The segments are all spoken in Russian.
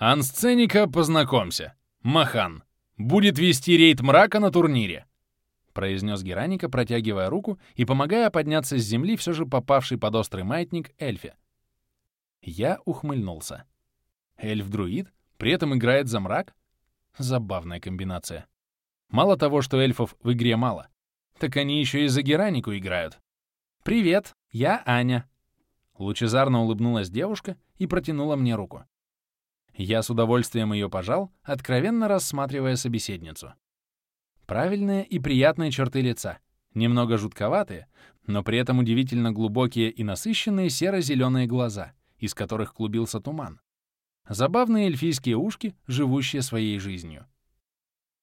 «Ансценика, познакомься. Махан. Будет вести рейд мрака на турнире», — произнес Гераника, протягивая руку и помогая подняться с земли все же попавший под острый маятник эльфе. Я ухмыльнулся. Эльф-друид? При этом играет за мрак? Забавная комбинация. Мало того, что эльфов в игре мало, так они еще и за Геранику играют. «Привет, я Аня». Лучезарно улыбнулась девушка и протянула мне руку. Я с удовольствием ее пожал, откровенно рассматривая собеседницу. Правильные и приятные черты лица, немного жутковатые, но при этом удивительно глубокие и насыщенные серо-зеленые глаза, из которых клубился туман. Забавные эльфийские ушки, живущие своей жизнью.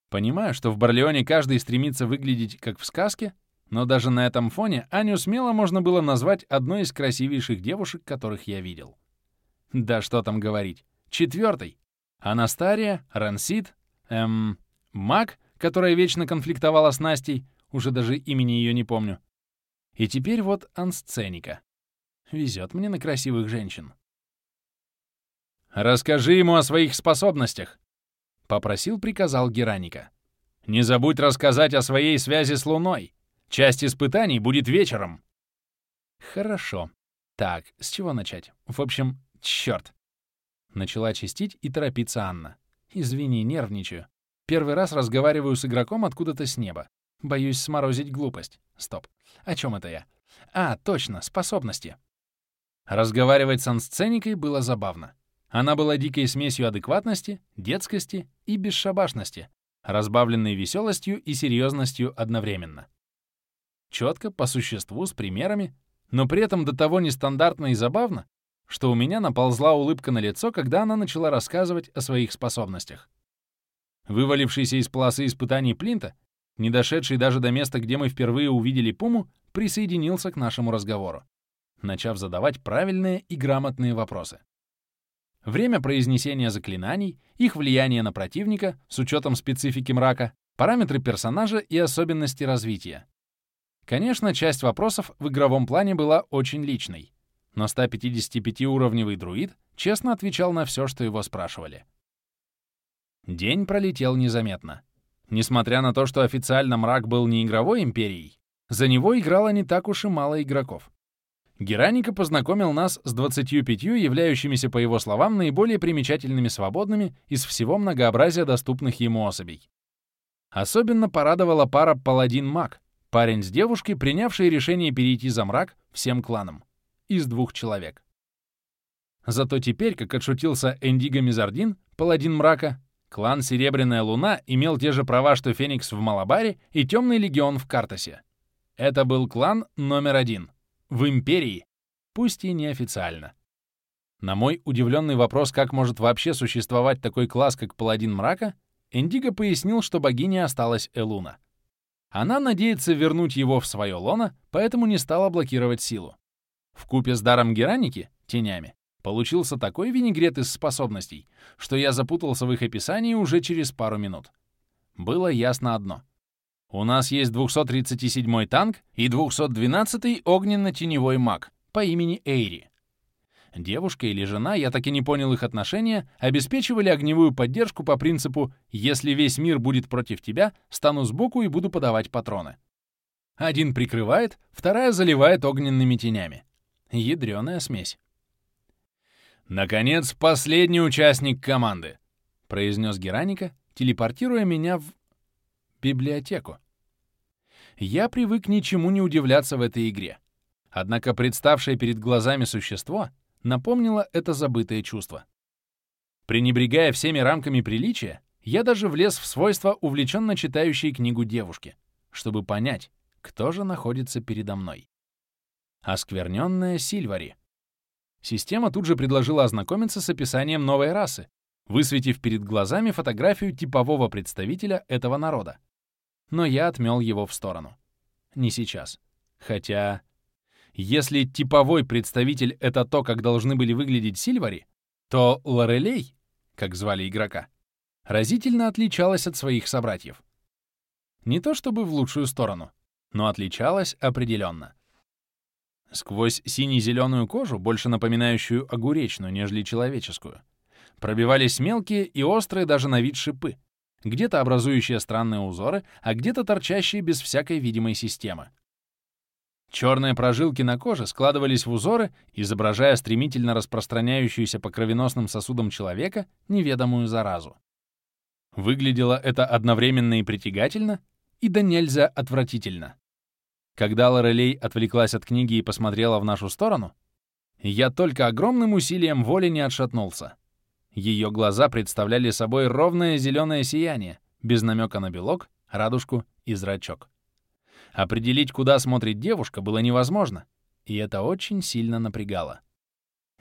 Понимаю, что в Барлеоне каждый стремится выглядеть как в сказке, но даже на этом фоне Аню смело можно было назвать одной из красивейших девушек, которых я видел. Да что там говорить. Четвертый. Анастария, Рансид, эм, Мак, которая вечно конфликтовала с Настей, уже даже имени ее не помню. И теперь вот Ансценика. Везет мне на красивых женщин. «Расскажи ему о своих способностях», — попросил, приказал Гераника. «Не забудь рассказать о своей связи с Луной. Часть испытаний будет вечером». «Хорошо. Так, с чего начать? В общем, черт. Начала чистить и торопиться Анна. «Извини, нервничаю. Первый раз разговариваю с игроком откуда-то с неба. Боюсь сморозить глупость. Стоп. О чем это я? А, точно, способности. Разговаривать с ансценикой было забавно. Она была дикой смесью адекватности, детскости и бесшабашности, разбавленной веселостью и серьезностью одновременно. Четко, по существу, с примерами, но при этом до того нестандартно и забавно, что у меня наползла улыбка на лицо, когда она начала рассказывать о своих способностях. Вывалившийся из полосы испытаний Плинта, не дошедший даже до места, где мы впервые увидели Пуму, присоединился к нашему разговору, начав задавать правильные и грамотные вопросы. Время произнесения заклинаний, их влияние на противника с учетом специфики мрака, параметры персонажа и особенности развития. Конечно, часть вопросов в игровом плане была очень личной, но 155-уровневый друид честно отвечал на все, что его спрашивали. День пролетел незаметно. Несмотря на то, что официально мрак был не игровой империей, за него играло не так уж и мало игроков. Гераника познакомил нас с 25 являющимися, по его словам, наиболее примечательными свободными из всего многообразия доступных ему особей. Особенно порадовала пара паладин-маг, парень с девушкой, принявшие решение перейти за мрак всем кланам из двух человек. Зато теперь, как отшутился Эндиго Мизардин, паладин мрака, клан Серебряная Луна имел те же права, что Феникс в Малабаре и Темный Легион в Картасе. Это был клан номер один. В Империи, пусть и неофициально. На мой удивленный вопрос, как может вообще существовать такой класс, как Паладин Мрака, Эндиго пояснил, что богине осталась Элуна. Она надеется вернуть его в свое лоно, поэтому не стала блокировать силу. В купе с даром Гераники, тенями, получился такой винегрет из способностей, что я запутался в их описании уже через пару минут. Было ясно одно. У нас есть 237-й танк и 212-й огненно-теневой маг по имени Эйри. Девушка или жена, я так и не понял их отношения, обеспечивали огневую поддержку по принципу «если весь мир будет против тебя, стану сбоку и буду подавать патроны». Один прикрывает, вторая заливает огненными тенями. Ядреная смесь. «Наконец, последний участник команды», — произнес Гераника, телепортируя меня в... библиотеку. Я привык ничему не удивляться в этой игре. Однако представшее перед глазами существо напомнило это забытое чувство. Пренебрегая всеми рамками приличия, я даже влез в свойства увлеченно читающей книгу девушки, чтобы понять, кто же находится передо мной. Оскверненная Сильвари. Система тут же предложила ознакомиться с описанием новой расы, высветив перед глазами фотографию типового представителя этого народа. Но я отмел его в сторону. Не сейчас. Хотя... Если типовой представитель — это то, как должны были выглядеть Сильвари, то Лорелей, как звали игрока, разительно отличалась от своих собратьев. Не то чтобы в лучшую сторону, но отличалась определенно. Сквозь сине-зеленую кожу, больше напоминающую огуречную, нежели человеческую, Пробивались мелкие и острые даже на вид шипы, где-то образующие странные узоры, а где-то торчащие без всякой видимой системы. Черные прожилки на коже складывались в узоры, изображая стремительно распространяющуюся по кровеносным сосудам человека неведомую заразу. Выглядело это одновременно и притягательно, и да нельзя отвратительно. Когда Лорелей отвлеклась от книги и посмотрела в нашу сторону, я только огромным усилием воли не отшатнулся. Ее глаза представляли собой ровное зеленое сияние, без намека на белок, радужку и зрачок. Определить, куда смотрит девушка, было невозможно, и это очень сильно напрягало.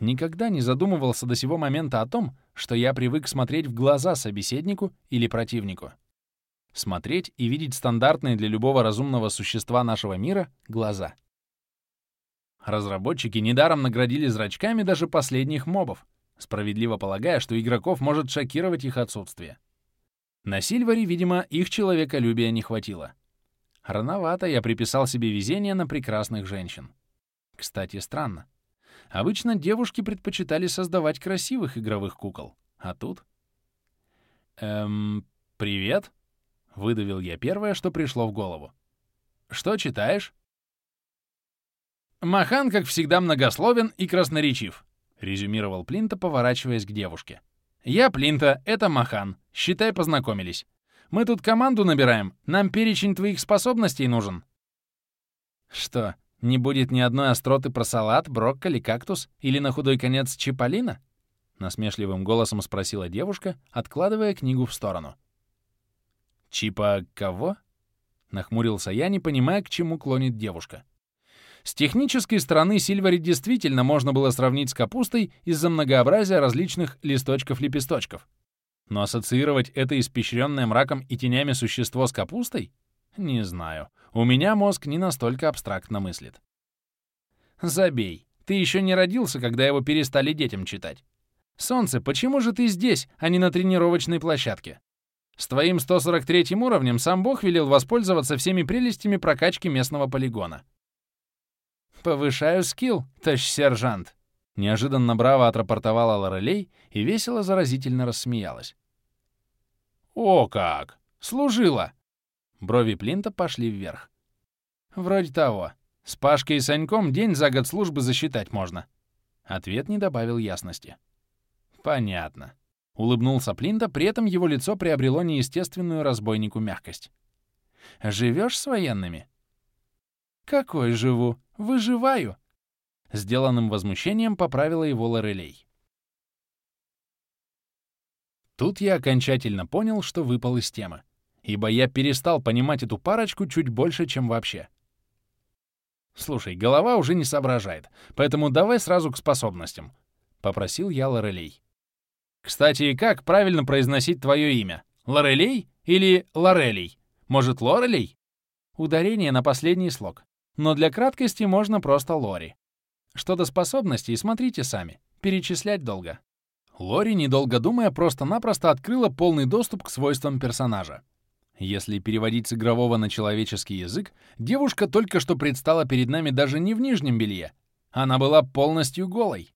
Никогда не задумывался до сего момента о том, что я привык смотреть в глаза собеседнику или противнику. Смотреть и видеть стандартные для любого разумного существа нашего мира глаза. Разработчики недаром наградили зрачками даже последних мобов, справедливо полагая, что игроков может шокировать их отсутствие. На Сильваре, видимо, их человеколюбия не хватило. Рановато я приписал себе везение на прекрасных женщин. Кстати, странно. Обычно девушки предпочитали создавать красивых игровых кукол, а тут... «Эм, привет?» — выдавил я первое, что пришло в голову. «Что читаешь?» «Махан, как всегда, многословен и красноречив», — резюмировал Плинта, поворачиваясь к девушке. «Я Плинта, это Махан. Считай, познакомились. Мы тут команду набираем, нам перечень твоих способностей нужен». «Что, не будет ни одной остроты про салат, брокколи, кактус или на худой конец чиполлино?» Насмешливым голосом спросила девушка, откладывая книгу в сторону. «Чипа кого?» Нахмурился я, не понимая, к чему клонит девушка. С технической стороны Сильвари действительно можно было сравнить с капустой из-за многообразия различных листочков-лепесточков. Но ассоциировать это испещренное мраком и тенями существо с капустой? Не знаю. У меня мозг не настолько абстрактно мыслит. Забей. Ты еще не родился, когда его перестали детям читать. Солнце, почему же ты здесь, а не на тренировочной площадке? С твоим 143 уровнем сам Бог велел воспользоваться всеми прелестями прокачки местного полигона. «Повышаю скилл, товарищ сержант!» Неожиданно браво отрапортовала Лорелей и весело заразительно рассмеялась. «О как! Служила!» Брови Плинта пошли вверх. «Вроде того. С Пашкой и Саньком день за год службы засчитать можно». Ответ не добавил ясности. «Понятно». Улыбнулся Плинта, при этом его лицо приобрело неестественную разбойнику мягкость. «Живешь с военными?» «Какой живу? Выживаю!» Сделанным возмущением поправила его Лорелей. Тут я окончательно понял, что выпал из темы, ибо я перестал понимать эту парочку чуть больше, чем вообще. «Слушай, голова уже не соображает, поэтому давай сразу к способностям», — попросил я Лорелей. «Кстати, как правильно произносить твое имя? Лорелей или Лорелей? Может, Лорелей?» Ударение на последний слог но для краткости можно просто Лори. Что до способностей, смотрите сами, перечислять долго. Лори, недолго думая, просто-напросто открыла полный доступ к свойствам персонажа. Если переводить с игрового на человеческий язык, девушка только что предстала перед нами даже не в нижнем белье. Она была полностью голой.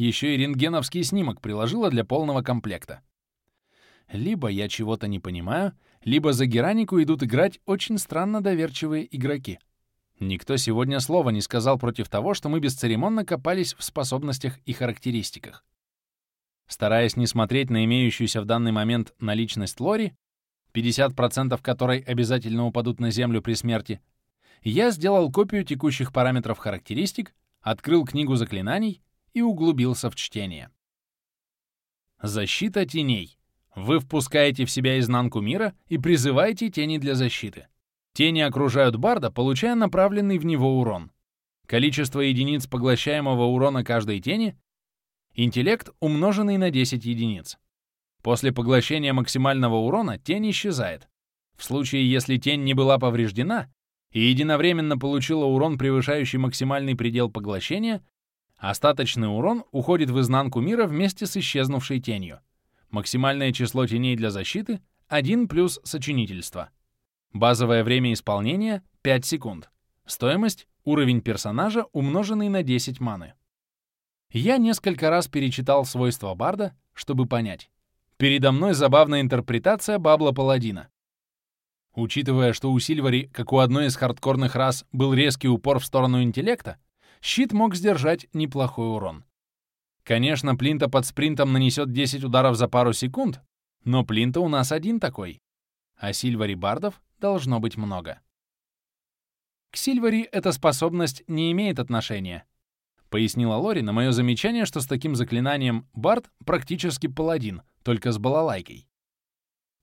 Еще и рентгеновский снимок приложила для полного комплекта. Либо я чего-то не понимаю, либо за Геранику идут играть очень странно доверчивые игроки — Никто сегодня слова не сказал против того, что мы бесцеремонно копались в способностях и характеристиках. Стараясь не смотреть на имеющуюся в данный момент наличность Лори, 50% которой обязательно упадут на Землю при смерти, я сделал копию текущих параметров характеристик, открыл книгу заклинаний и углубился в чтение. Защита теней. Вы впускаете в себя изнанку мира и призываете тени для защиты. Тени окружают барда, получая направленный в него урон. Количество единиц поглощаемого урона каждой тени — интеллект, умноженный на 10 единиц. После поглощения максимального урона тень исчезает. В случае, если тень не была повреждена и единовременно получила урон, превышающий максимальный предел поглощения, остаточный урон уходит в изнанку мира вместе с исчезнувшей тенью. Максимальное число теней для защиты — 1 плюс сочинительство — Базовое время исполнения — 5 секунд. Стоимость — уровень персонажа, умноженный на 10 маны. Я несколько раз перечитал свойства Барда, чтобы понять. Передо мной забавная интерпретация Бабла Паладина. Учитывая, что у Сильвари, как у одной из хардкорных рас, был резкий упор в сторону интеллекта, щит мог сдержать неплохой урон. Конечно, Плинта под спринтом нанесет 10 ударов за пару секунд, но Плинта у нас один такой, а Сильвари Бардов должно быть много. К Сильвари эта способность не имеет отношения, пояснила Лори на мое замечание, что с таким заклинанием Бард практически паладин, только с балалайкой.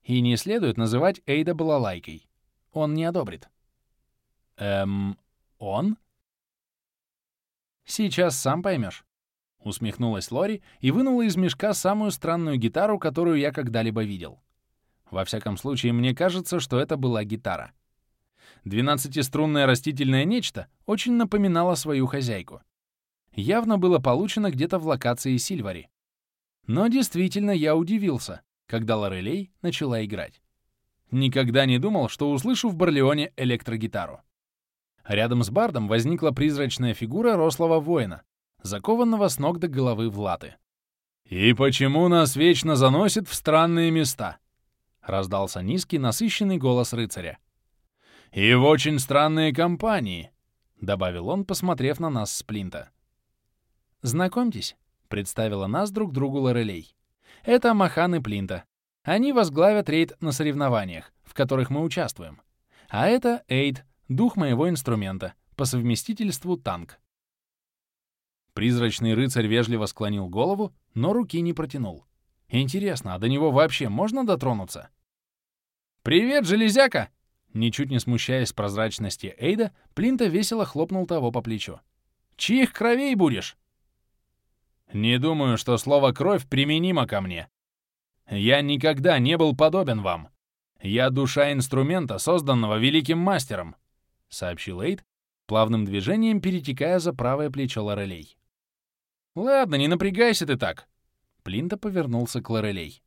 И не следует называть Эйда балалайкой. Он не одобрит. Эм, он? Сейчас сам поймешь. Усмехнулась Лори и вынула из мешка самую странную гитару, которую я когда-либо видел. Во всяком случае, мне кажется, что это была гитара. Двенадцатиструнное растительное нечто очень напоминало свою хозяйку. Явно было получено где-то в локации Сильвари. Но действительно я удивился, когда Лорелей начала играть. Никогда не думал, что услышу в Барлеоне электрогитару. Рядом с бардом возникла призрачная фигура рослого воина, закованного с ног до головы в латы. «И почему нас вечно заносит в странные места?» — раздался низкий, насыщенный голос рыцаря. «И в очень странные компании», — добавил он, посмотрев на нас с Плинта. «Знакомьтесь», — представила нас друг другу Лорелей. «Это Махан и Плинта. Они возглавят рейд на соревнованиях, в которых мы участвуем. А это Эйд, дух моего инструмента, по совместительству танк. Призрачный рыцарь вежливо склонил голову, но руки не протянул. Интересно, а до него вообще можно дотронуться? «Привет, железяка!» Ничуть не смущаясь прозрачности Эйда, Плинта весело хлопнул того по плечу. «Чьих кровей будешь?» «Не думаю, что слово «кровь» применимо ко мне. Я никогда не был подобен вам. Я душа инструмента, созданного великим мастером», — сообщил Эйд, плавным движением перетекая за правое плечо Лорелей. «Ладно, не напрягайся ты так!» Плинта повернулся к Лорелей.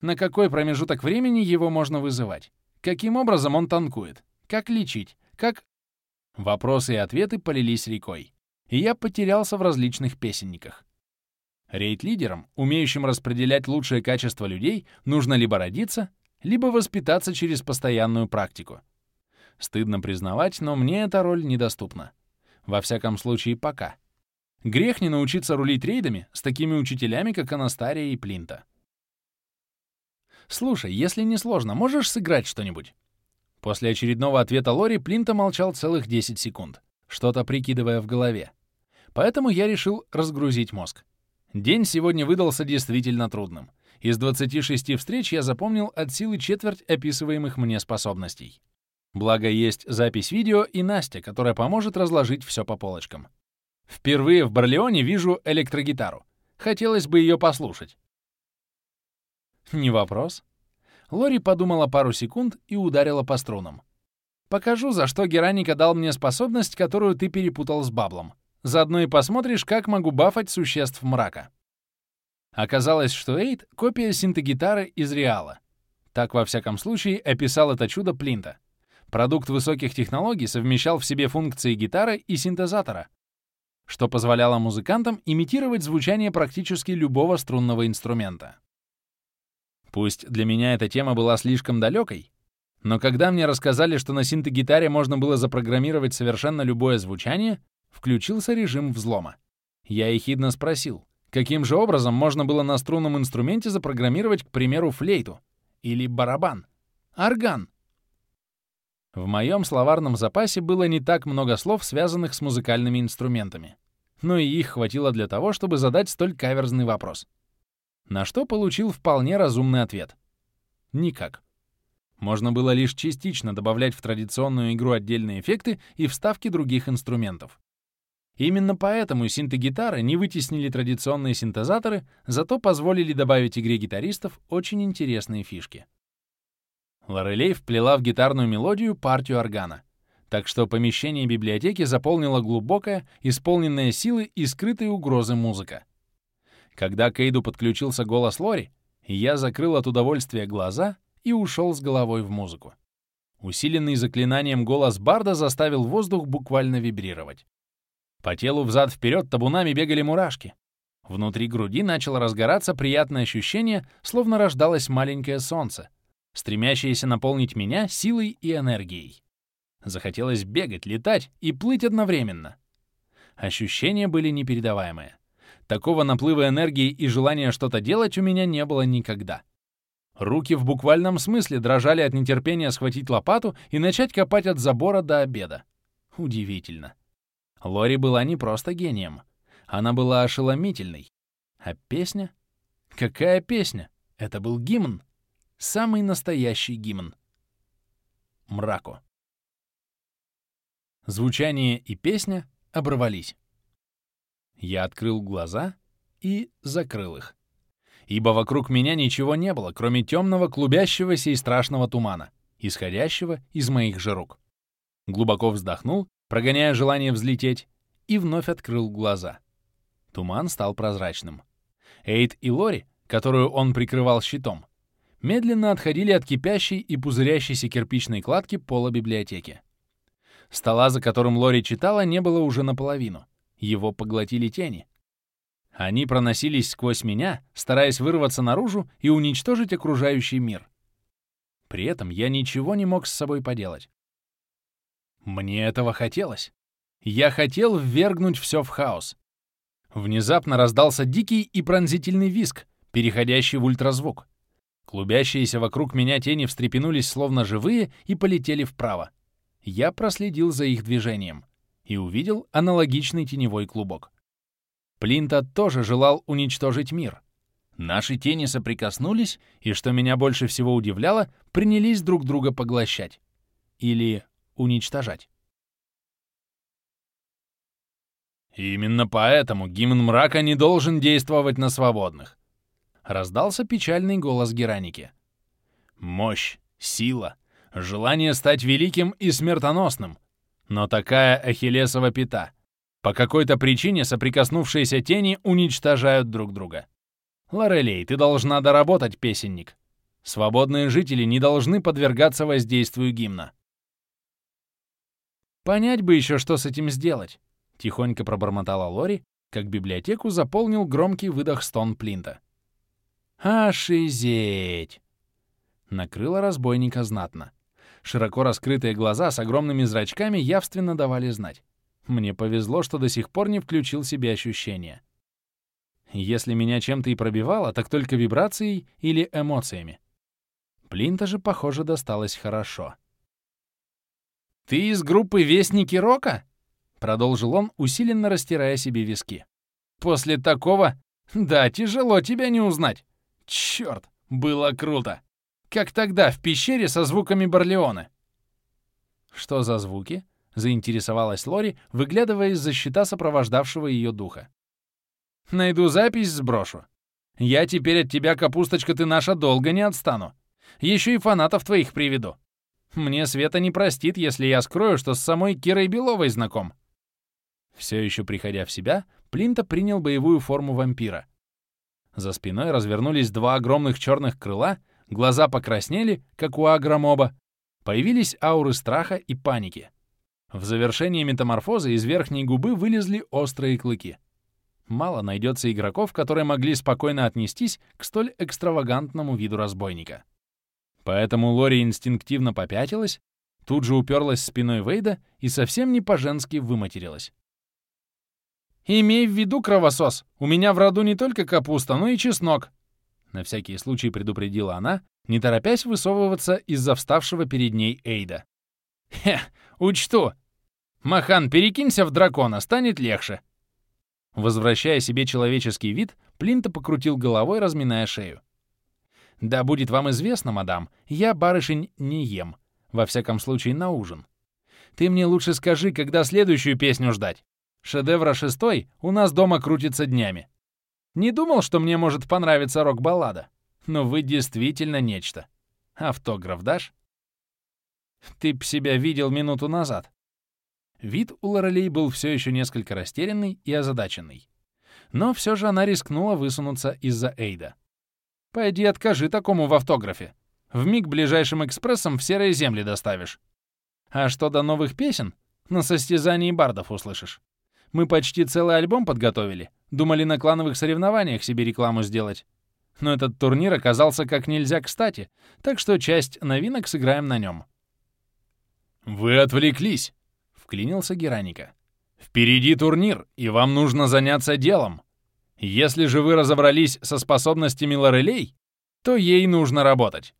«На какой промежуток времени его можно вызывать? Каким образом он танкует? Как лечить? Как...» Вопросы и ответы полились рекой, и я потерялся в различных песенниках. Рейд-лидерам, умеющим распределять лучшие качества людей, нужно либо родиться, либо воспитаться через постоянную практику. Стыдно признавать, но мне эта роль недоступна. Во всяком случае, пока. Грех не научиться рулить рейдами с такими учителями, как Анастария и Плинта. «Слушай, если не сложно, можешь сыграть что-нибудь?» После очередного ответа Лори Плинта молчал целых 10 секунд, что-то прикидывая в голове. Поэтому я решил разгрузить мозг. День сегодня выдался действительно трудным. Из 26 встреч я запомнил от силы четверть описываемых мне способностей. Благо есть запись видео и Настя, которая поможет разложить все по полочкам. Впервые в Барлеоне вижу электрогитару. Хотелось бы ее послушать. Не вопрос. Лори подумала пару секунд и ударила по струнам. Покажу, за что Гераника дал мне способность, которую ты перепутал с баблом. Заодно и посмотришь, как могу бафать существ мрака. Оказалось, что Эйд — копия синтегитары из Реала. Так, во всяком случае, описал это чудо Плинта. Продукт высоких технологий совмещал в себе функции гитары и синтезатора, что позволяло музыкантам имитировать звучание практически любого струнного инструмента. Пусть для меня эта тема была слишком далекой, но когда мне рассказали, что на синтегитаре можно было запрограммировать совершенно любое звучание, включился режим взлома. Я ехидно спросил, каким же образом можно было на струнном инструменте запрограммировать, к примеру, флейту или барабан, орган, в моем словарном запасе было не так много слов, связанных с музыкальными инструментами. Но и их хватило для того, чтобы задать столь каверзный вопрос. На что получил вполне разумный ответ. Никак. Можно было лишь частично добавлять в традиционную игру отдельные эффекты и вставки других инструментов. Именно поэтому синтегитары не вытеснили традиционные синтезаторы, зато позволили добавить игре гитаристов очень интересные фишки. Лорелей вплела в гитарную мелодию партию органа. Так что помещение библиотеки заполнила глубокая, исполненная силы и скрытой угрозы музыка. Когда к Эйду подключился голос Лори, я закрыл от удовольствия глаза и ушел с головой в музыку. Усиленный заклинанием голос Барда заставил воздух буквально вибрировать. По телу взад-вперед табунами бегали мурашки. Внутри груди начало разгораться приятное ощущение, словно рождалось маленькое солнце, стремящееся наполнить меня силой и энергией. Захотелось бегать, летать и плыть одновременно. Ощущения были непередаваемые. Такого наплыва энергии и желания что-то делать у меня не было никогда. Руки в буквальном смысле дрожали от нетерпения схватить лопату и начать копать от забора до обеда. Удивительно. Лори была не просто гением — она была ошеломительной. А песня? Какая песня? Это был гимн. Самый настоящий гимн. Мраку. Звучание и песня оборвались. Я открыл глаза и закрыл их. Ибо вокруг меня ничего не было, кроме темного, клубящегося и страшного тумана, исходящего из моих же рук. Глубоко вздохнул, прогоняя желание взлететь, и вновь открыл глаза. Туман стал прозрачным. Эйд и Лори, которую он прикрывал щитом, медленно отходили от кипящей и пузырящейся кирпичной кладки пола библиотеки. Стола, за которым Лори читала, не было уже наполовину. Его поглотили тени. Они проносились сквозь меня, стараясь вырваться наружу и уничтожить окружающий мир. При этом я ничего не мог с собой поделать. Мне этого хотелось. Я хотел ввергнуть все в хаос. Внезапно раздался дикий и пронзительный визг, переходящий в ультразвук. Клубящиеся вокруг меня тени встрепенулись словно живые и полетели вправо. Я проследил за их движением и увидел аналогичный теневой клубок. Плинта тоже желал уничтожить мир. Наши тени соприкоснулись, и, что меня больше всего удивляло, принялись друг друга поглощать. Или уничтожать. именно поэтому гимн мрака не должен действовать на свободных. Раздался печальный голос Гераники. Мощь, сила, желание стать великим и смертоносным. Но такая ахиллесова пята. По какой-то причине соприкоснувшиеся тени уничтожают друг друга. Лорелей, ты должна доработать, песенник. Свободные жители не должны подвергаться воздействию гимна. Понять бы еще, что с этим сделать. — тихонько пробормотала Лори, как библиотеку заполнил громкий выдох стон Плинта. «Ошизеть!» Накрыло разбойника знатно. Широко раскрытые глаза с огромными зрачками явственно давали знать. Мне повезло, что до сих пор не включил себе ощущения. Если меня чем-то и пробивало, так только вибрацией или эмоциями. Плинта же, похоже, досталось хорошо. «Ты из группы Вестники Рока?» Продолжил он, усиленно растирая себе виски. «После такого... Да, тяжело тебя не узнать. Черт, было круто. Как тогда, в пещере со звуками Барлеона». «Что за звуки?» — заинтересовалась Лори, выглядывая из-за щита сопровождавшего ее духа. «Найду запись, сброшу. Я теперь от тебя, капусточка ты наша, долго не отстану. Еще и фанатов твоих приведу. Мне Света не простит, если я скрою, что с самой Кирой Беловой знаком. Все еще приходя в себя, Плинта принял боевую форму вампира. За спиной развернулись два огромных черных крыла, глаза покраснели, как у агромоба, появились ауры страха и паники. В завершении метаморфозы из верхней губы вылезли острые клыки. Мало найдется игроков, которые могли спокойно отнестись к столь экстравагантному виду разбойника. Поэтому Лори инстинктивно попятилась, тут же уперлась спиной Вейда и совсем не по-женски выматерилась. «Имей в виду, кровосос, у меня в роду не только капуста, но и чеснок!» На всякий случай предупредила она, не торопясь высовываться из-за вставшего перед ней Эйда. «Хе, учту! Махан, перекинься в дракона, станет легче!» Возвращая себе человеческий вид, Плинта покрутил головой, разминая шею. «Да будет вам известно, мадам, я барышень не ем, во всяком случае на ужин. Ты мне лучше скажи, когда следующую песню ждать?» Шедевра шестой у нас дома крутится днями. Не думал, что мне может понравиться рок-баллада. Но вы действительно нечто. Автограф дашь? Ты б себя видел минуту назад. Вид у Лорелей был все еще несколько растерянный и озадаченный. Но все же она рискнула высунуться из-за Эйда. «Пойди откажи такому в автографе. В миг ближайшим экспрессом в серые земли доставишь. А что до новых песен, на состязании бардов услышишь. Мы почти целый альбом подготовили. Думали на клановых соревнованиях себе рекламу сделать. Но этот турнир оказался как нельзя кстати, так что часть новинок сыграем на нем. «Вы отвлеклись!» — вклинился Гераника. «Впереди турнир, и вам нужно заняться делом. Если же вы разобрались со способностями Лорелей, то ей нужно работать».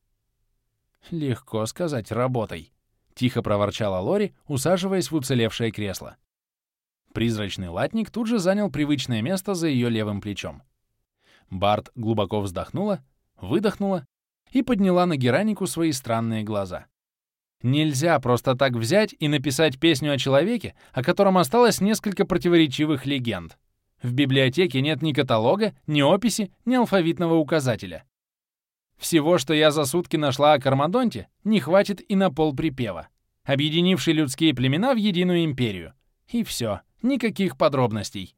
«Легко сказать, работай», — тихо проворчала Лори, усаживаясь в уцелевшее кресло. Призрачный латник тут же занял привычное место за ее левым плечом. Барт глубоко вздохнула, выдохнула и подняла на Геранику свои странные глаза. Нельзя просто так взять и написать песню о человеке, о котором осталось несколько противоречивых легенд. В библиотеке нет ни каталога, ни описи, ни алфавитного указателя. Всего, что я за сутки нашла о Кармадонте, не хватит и на пол припева, объединивший людские племена в единую империю. И все. Никаких подробностей.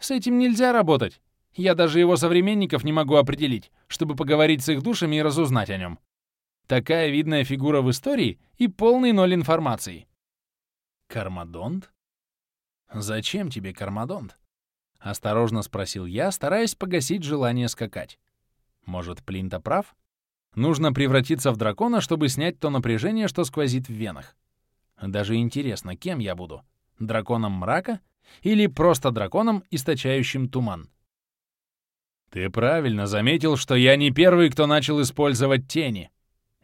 С этим нельзя работать. Я даже его современников не могу определить, чтобы поговорить с их душами и разузнать о нем. Такая видная фигура в истории и полный ноль информации. Кармадонт? Зачем тебе Кармадонт? Осторожно спросил я, стараясь погасить желание скакать. Может, Плинта прав? Нужно превратиться в дракона, чтобы снять то напряжение, что сквозит в венах. Даже интересно, кем я буду? Драконом мрака или просто драконом, источающим туман? Ты правильно заметил, что я не первый, кто начал использовать тени.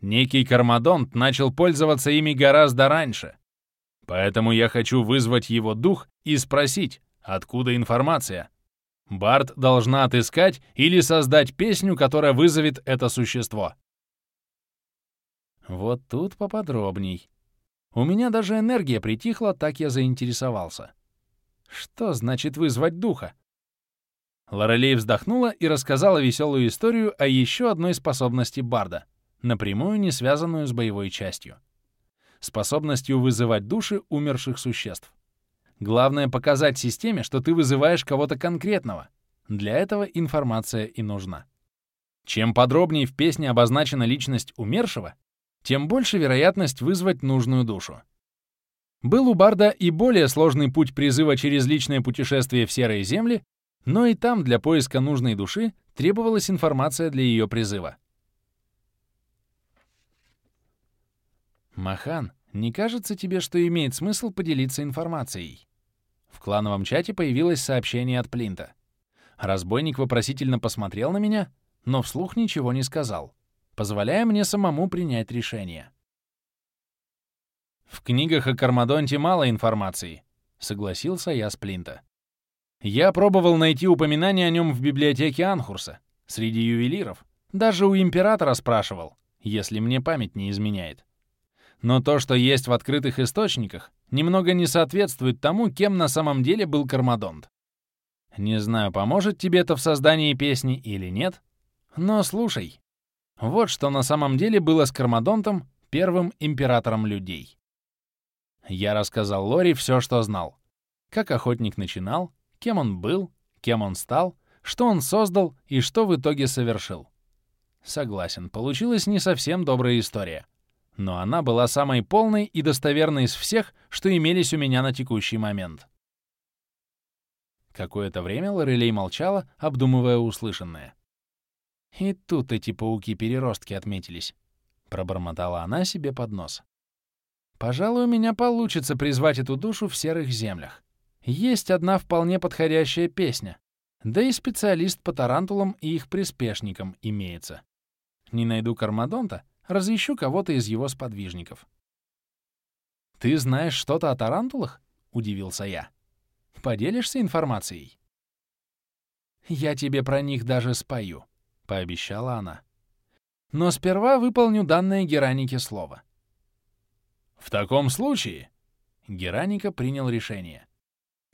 Некий Кармадонт начал пользоваться ими гораздо раньше. Поэтому я хочу вызвать его дух и спросить, откуда информация. Барт должна отыскать или создать песню, которая вызовет это существо. Вот тут поподробней. У меня даже энергия притихла, так я заинтересовался. Что значит вызвать духа? Лорелей вздохнула и рассказала веселую историю о еще одной способности Барда, напрямую не связанную с боевой частью. Способностью вызывать души умерших существ. Главное показать системе, что ты вызываешь кого-то конкретного. Для этого информация и нужна. Чем подробнее в песне обозначена личность умершего, тем больше вероятность вызвать нужную душу. Был у Барда и более сложный путь призыва через личное путешествие в Серые Земли, но и там для поиска нужной души требовалась информация для ее призыва. «Махан, не кажется тебе, что имеет смысл поделиться информацией?» В клановом чате появилось сообщение от Плинта. Разбойник вопросительно посмотрел на меня, но вслух ничего не сказал позволяя мне самому принять решение. «В книгах о Кармадонте мало информации», — согласился я с Плинта. «Я пробовал найти упоминание о нем в библиотеке Анхурса, среди ювелиров. Даже у императора спрашивал, если мне память не изменяет. Но то, что есть в открытых источниках, немного не соответствует тому, кем на самом деле был Кармадонт. Не знаю, поможет тебе это в создании песни или нет, но слушай, вот что на самом деле было с Кармадонтом, первым императором людей. Я рассказал Лори все, что знал. Как охотник начинал, кем он был, кем он стал, что он создал и что в итоге совершил. Согласен, получилась не совсем добрая история. Но она была самой полной и достоверной из всех, что имелись у меня на текущий момент. Какое-то время Лорелей молчала, обдумывая услышанное. И тут эти пауки-переростки отметились. Пробормотала она себе под нос. Пожалуй, у меня получится призвать эту душу в серых землях. Есть одна вполне подходящая песня. Да и специалист по тарантулам и их приспешникам имеется. Не найду Кармадонта, разыщу кого-то из его сподвижников. «Ты знаешь что-то о тарантулах?» — удивился я. «Поделишься информацией?» «Я тебе про них даже спою», пообещала она. Но сперва выполню данное Геранике слово. В таком случае Гераника принял решение.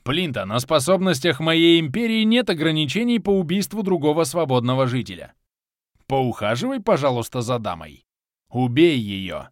Плинта, на способностях моей империи нет ограничений по убийству другого свободного жителя. Поухаживай, пожалуйста, за дамой. Убей ее,